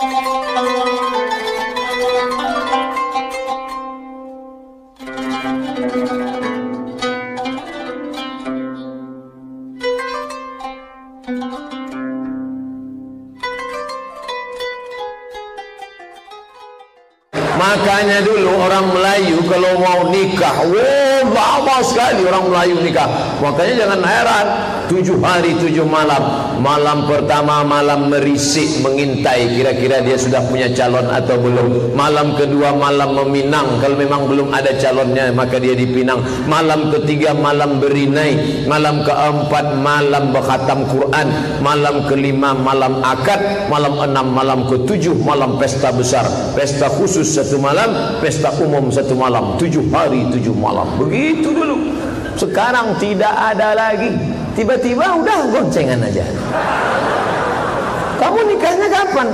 Makanya dulu orang Melayu kalau mau nikah, wow lama sekali orang Melayu nikah. Makanya jangan heran, tujuh hari tujuh malam. Malam pertama malam merisik mengintai kira-kira dia sudah punya calon atau belum. Malam kedua malam meminang kalau memang belum ada calonnya maka dia dipinang. Malam ketiga malam berinai. Malam keempat malam berkhatam Quran. Malam kelima malam akad. Malam enam malam ketujuh malam pesta besar. Pesta khusus satu malam, pesta umum satu malam, tujuh hari tujuh malam. Begitu dulu. Sekarang tidak ada lagi. Tiba-tiba udah goncengan aja. Kamu nikahnya kapan?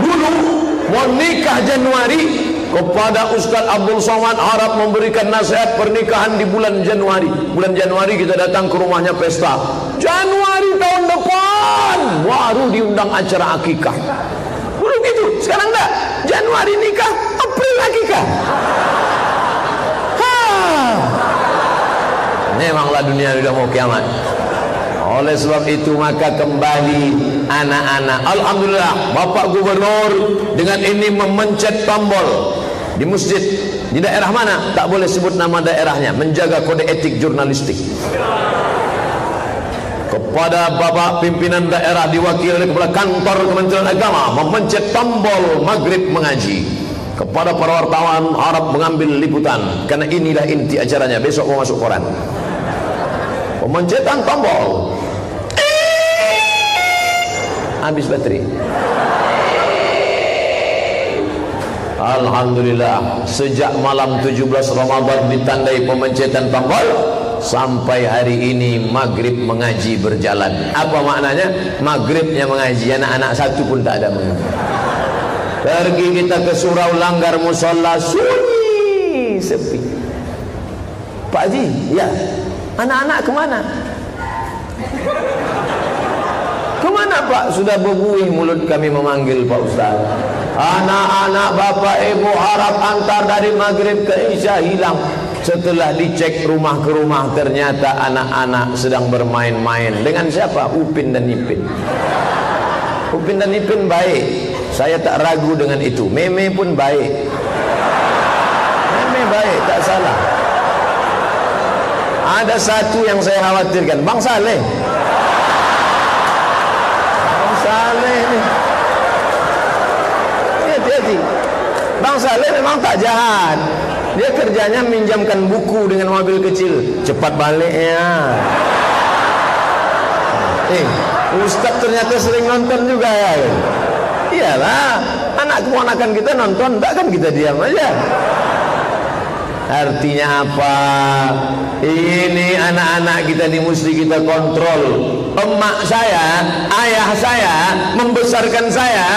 dulu mau nikah Januari kepada Ustaz Abdul Somad Arab memberikan nasihat pernikahan di bulan Januari. Bulan Januari kita datang ke rumahnya pesta. Januari tahun depan baru diundang acara akikah. Dulu gitu, sekarang. Januari nikah, April akikah. Ha. Memanglah dunia sudah mau kiamat. Oleh sebab itu maka kembali anak-anak. Alhamdulillah, Bapak Gubernur dengan ini memencet tombol di masjid di daerah mana? Tak boleh sebut nama daerahnya. Menjaga kode etik jurnalistik. Kepada Bapak pimpinan daerah diwakili kepala kantor Kementerian Agama memencet tombol maghrib mengaji. Kepada para wartawan harap mengambil liputan. Karena inilah inti acaranya. Besok mau masuk koran pemencetan tombol. Habis bateri. Alhamdulillah sejak malam 17 Ramadan ditandai pemencetan tombol sampai hari ini maghrib mengaji berjalan. Apa maknanya? Maghribnya mengaji anak-anak satu pun tak ada mengaji. Pergi kita ke surau langgar musola sunyi sepi. Pak Haji ya anak-anak kemana kemana Pak sudah berbuih mulut kami memanggil Pak Ustaz? Anak-anak bapak ibu harap antar dari maghrib ke isya hilang. Setelah dicek rumah ke rumah ternyata anak-anak sedang bermain-main. Dengan siapa? Upin dan Ipin. Upin dan Ipin baik. Saya tak ragu dengan itu. Meme pun baik. Meme baik tak salah ada satu yang saya khawatirkan. Bang Saleh. Bang Saleh hati-hati Bang Saleh memang tak jahat. Dia kerjanya minjamkan buku dengan mobil kecil. Cepat balik ya. Eh Ustaz ternyata sering nonton juga ya. Iyalah anak keponakan kita nonton tak kan kita diam aja artinya apa? Ini anak-anak kita ini mesti kita kontrol. Emak saya ayah saya membesarkan saya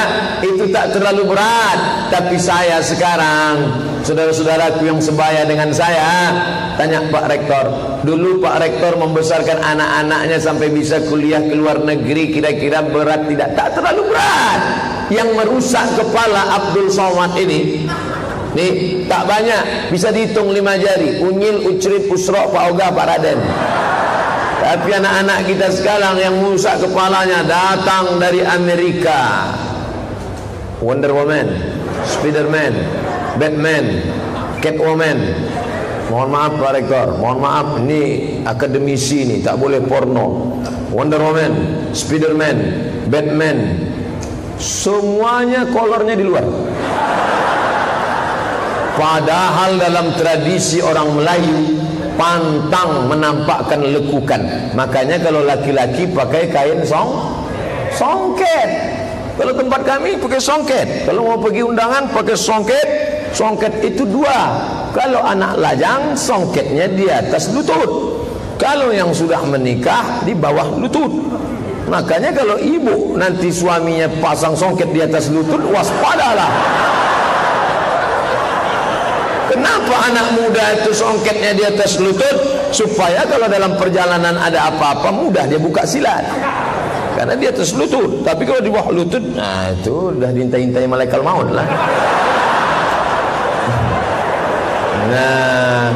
itu tak terlalu berat. Tapi saya sekarang saudara-saudaraku yang sebaya dengan saya tanya Pak Rektor. Dulu Pak Rektor membesarkan anak-anaknya sampai bisa kuliah ke luar negeri kira-kira berat tidak? Tak terlalu berat. Yang merusak kepala Abdul Somad ini Nih, tak banyak, bisa dihitung lima jari. Unyil, Ucrip, Usrok, Pak Ogah, Pak Raden. Tapi anak-anak kita sekarang yang merusak kepalanya datang dari Amerika. Wonder Woman, Spiderman, Batman, Catwoman. Mohon maaf Pak Rektor, mohon maaf ini akademisi ini tak boleh porno. Wonder Woman, Spiderman, Batman, semuanya kolornya di luar. Padahal dalam tradisi orang Melayu pantang menampakkan lekukan. Makanya kalau laki-laki pakai kain song songket. Kalau tempat kami pakai songket. Kalau mau pergi undangan pakai songket. Songket itu dua. Kalau anak lajang songketnya di atas lutut. Kalau yang sudah menikah di bawah lutut. Makanya kalau ibu nanti suaminya pasang songket di atas lutut waspadalah. Kenapa anak muda itu songketnya di atas lutut? Supaya kalau dalam perjalanan ada apa-apa mudah dia buka silat. karena dia atas lutut. Tapi kalau di bawah lutut nah itu udah diintai-intai malaikat maut lah. Nah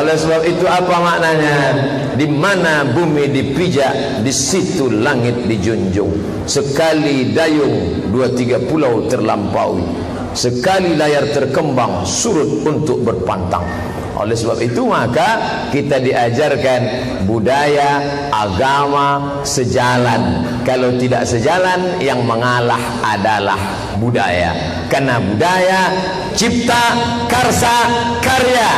oleh sebab itu apa maknanya? Di mana bumi dipijak di situ langit dijunjung. Sekali dayung dua tiga pulau terlampaui sekali layar terkembang surut untuk berpantang. Oleh sebab itu maka kita diajarkan budaya agama sejalan. Kalau tidak sejalan yang mengalah adalah budaya. Karena budaya cipta karsa karya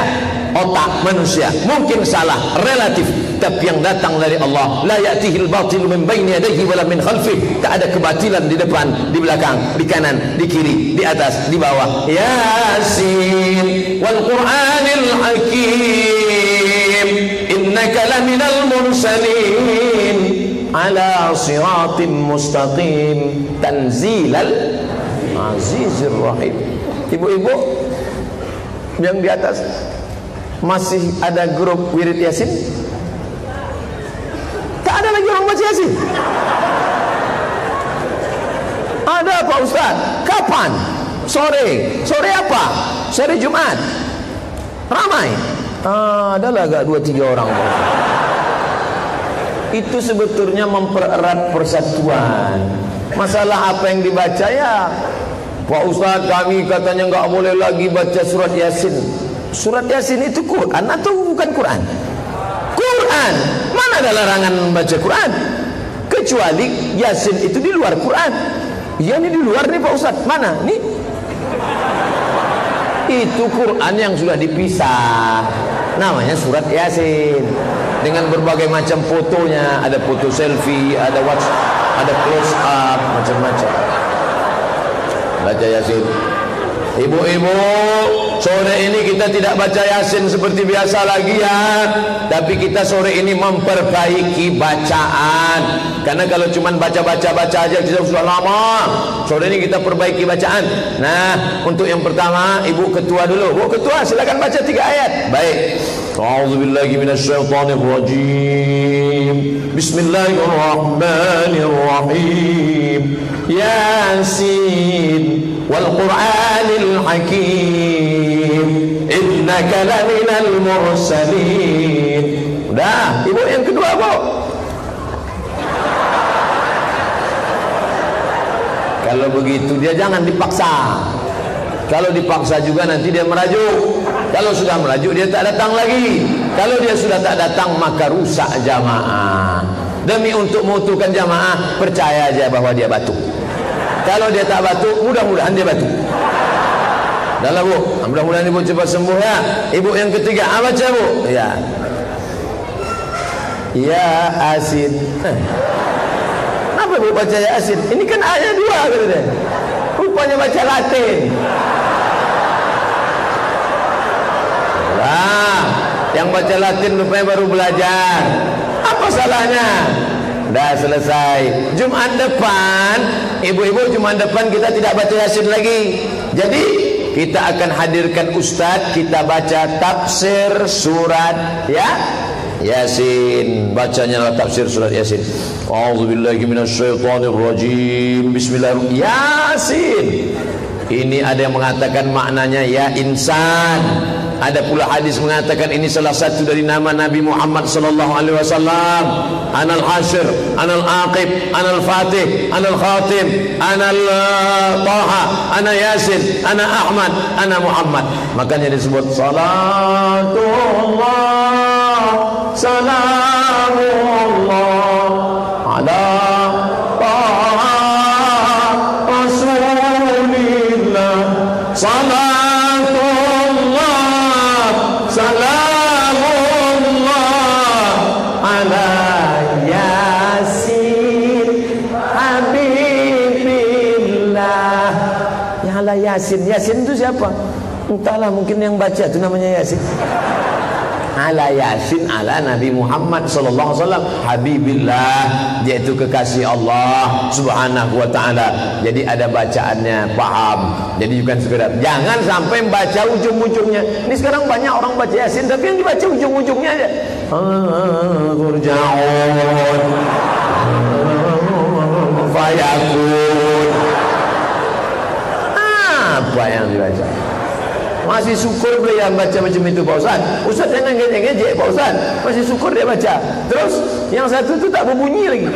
otak manusia. Mungkin salah relatif. Tapi yang datang dari Allah la ya'tihil batil min baini yadayhi wala min khalfih tak ada kebatilan di depan di belakang di kanan di kiri di atas di bawah. Yasin wal qur'anil hakim. Innaka laminal mursalin. Ala siratim mustaqim. Tanzilal azizir rahim. Ibu-ibu yang di atas masih ada grup wirid yasin? Tak ada lagi orang baca yasin? Ada Pak Ustaz. Kapan? Sore. Sore apa? Sore Jumat. Ramai. Ah, adalah agak dua tiga orang. Itu sebetulnya mempererat persatuan. Masalah apa yang dibaca ya? Pak Ustaz kami katanya enggak boleh lagi baca surat Yasin surat Yasin itu Quran atau bukan Quran? Quran. Mana ada larangan membaca Quran? Kecuali Yasin itu di luar Quran. Ya ini di luar nih Pak Ustaz mana? Nih. Itu Quran yang sudah dipisah. Namanya surat Yasin. Dengan berbagai macam fotonya. Ada foto selfie ada watch ada close up macam-macam. Baca Yasin. Ibu-ibu, sore ini kita tidak baca Yasin seperti biasa lagi ya. Tapi kita sore ini memperbaiki bacaan. Karena kalau cuma baca-baca baca aja kita sudah lama. Sore ini kita perbaiki bacaan. Nah, untuk yang pertama, Ibu ketua dulu. Bu ketua, silakan baca tiga ayat. Baik. أعوذ بالله من الشيطان الرجيم بسم الله الرحمن الرحيم ياسين والقرآن الحكيم إنك لمن المرسلين Dah, ibu yang kedua bu Kalau begitu dia jangan dipaksa Kalau dipaksa juga nanti dia merajuk Kalau sudah merajuk dia tak datang lagi. Kalau dia sudah tak datang maka rusak jamaah. Demi untuk mengutuhkan jamaah Percaya aja bahwa dia batuk Kalau dia tak batuk mudah-mudahan dia batuk Dahlah bu. Mudah-mudahan ibu cepat sembuh ya. Ibu yang ketiga apa baca bu. Ya. Ya asin Apa bu baca ya asin Ini kan ayat dua kata dia. Rupanya baca Latin yang baca Latin rupanya baru belajar. Apa salahnya? Dah selesai. Jumat depan, ibu-ibu Jumat depan kita tidak baca Yasin lagi. Jadi kita akan hadirkan ustaz kita baca tafsir surat ya Yasin bacanya adalah tafsir surat Yasin A'udzubillahi minasyaitonirrajim Bismillahirrahmanirrahim Yasin ini ada yang mengatakan maknanya ya insan ada pula hadis mengatakan ini salah satu dari nama Nabi Muhammad sallallahu alaihi wasallam. Anal Hasyr, Anal Aqib, Anal Fatih, Anal Khatim, Anal uh, Taha, Ana Yasin, Ana Ahmad, Ana Muhammad. Makanya disebut salatullah, salamullah ala Taha Rasulillah. Salatullah, Yasin. Ya Yasin itu siapa? Entahlah mungkin yang baca itu namanya Yasin. ala yasin ala Nabi Muhammad sallallahu alaihi wasallam habibillah yaitu kekasih Allah subhanahu wa taala. Jadi ada bacaannya, paham. Jadi bukan sekedar jangan sampai baca ujung-ujungnya. Ini sekarang banyak orang baca Yasin tapi yang dibaca ujung-ujungnya aja. Turja'un Fayakun Apa yang dibaca? Masih syukur beliau yang baca macam itu Pak Ustaz? Ustaz jangan ngejek-ngejek Pak Ustaz. Masih syukur dia baca. Terus yang satu itu tak berbunyi lagi.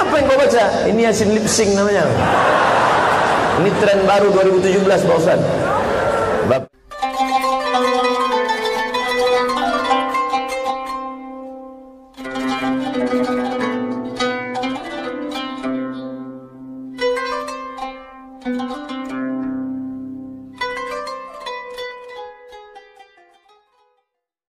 Apa yang kau baca? Ini Yasin lip sync namanya. Ini tren baru 2017 Pak Ustaz